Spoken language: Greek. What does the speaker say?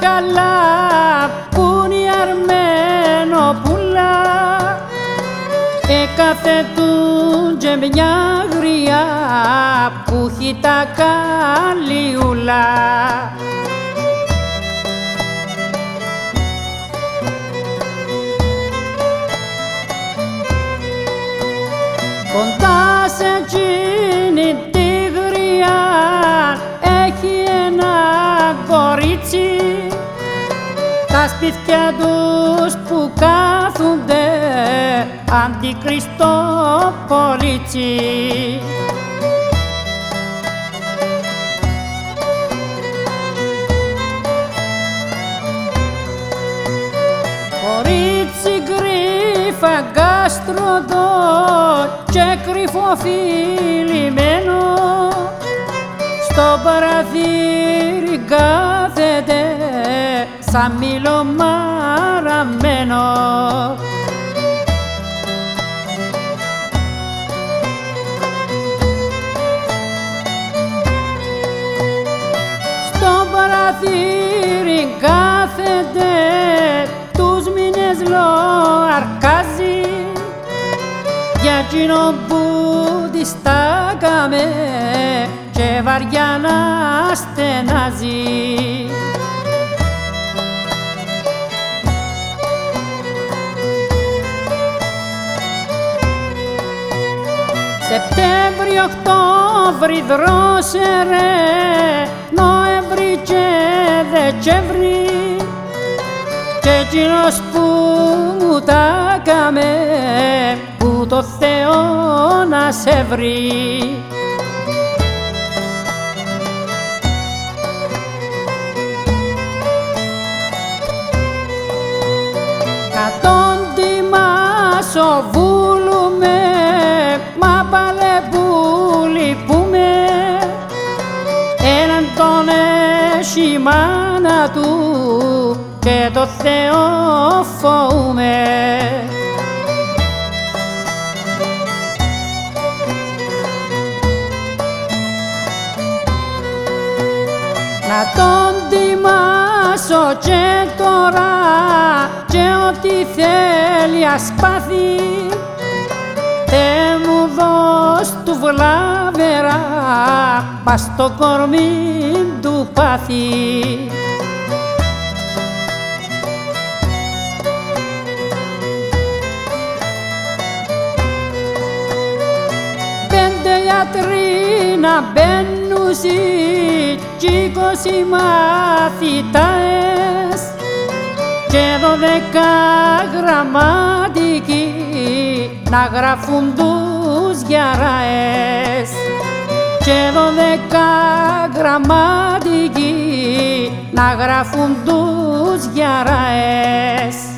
καλά που είναι η Αρμένοπούλα έκαθε του και μια γριά που έχει τα καλιούλα. Κοντά σε εκείνη τα σπίτια τους που κάθονται αντικριστό πολίτσι. Κορίτσι κρύφα γκάστροδο και κρυφοφιλημένο στο παραθύρι κάθεται σαν μήλο μαραμένο. Στο παραθύρι κάθεται τους μήνες λοαρκάζει για εκείνο που τη στάκαμε και βαριά να στενάζει. Σεπτέμβρη, Οκτώβρη, δρόσερε, Νοέμβρη και Δεκέμβρη και εκείνος που μου τα καμε που το Θεό να σε βρει. Κατόντι μας ο βούλουμε, μα παλε που λυπούμε, έναν τον έχει η μάνα του και το Θεό φοβούμε. Να τον τιμάσω και τώρα και ό,τι θέλει ας πάθει Θε μου δώσ' του βλάβερα πας στο κορμί του πάθει Πέντε γιατροί να μπαίνουσι κι είκοσι μαθητάες και δωδεκά γραμματικοί να γράφουν τους γιαράες και δωδεκά γραμματικοί να γράφουν τους γιαράες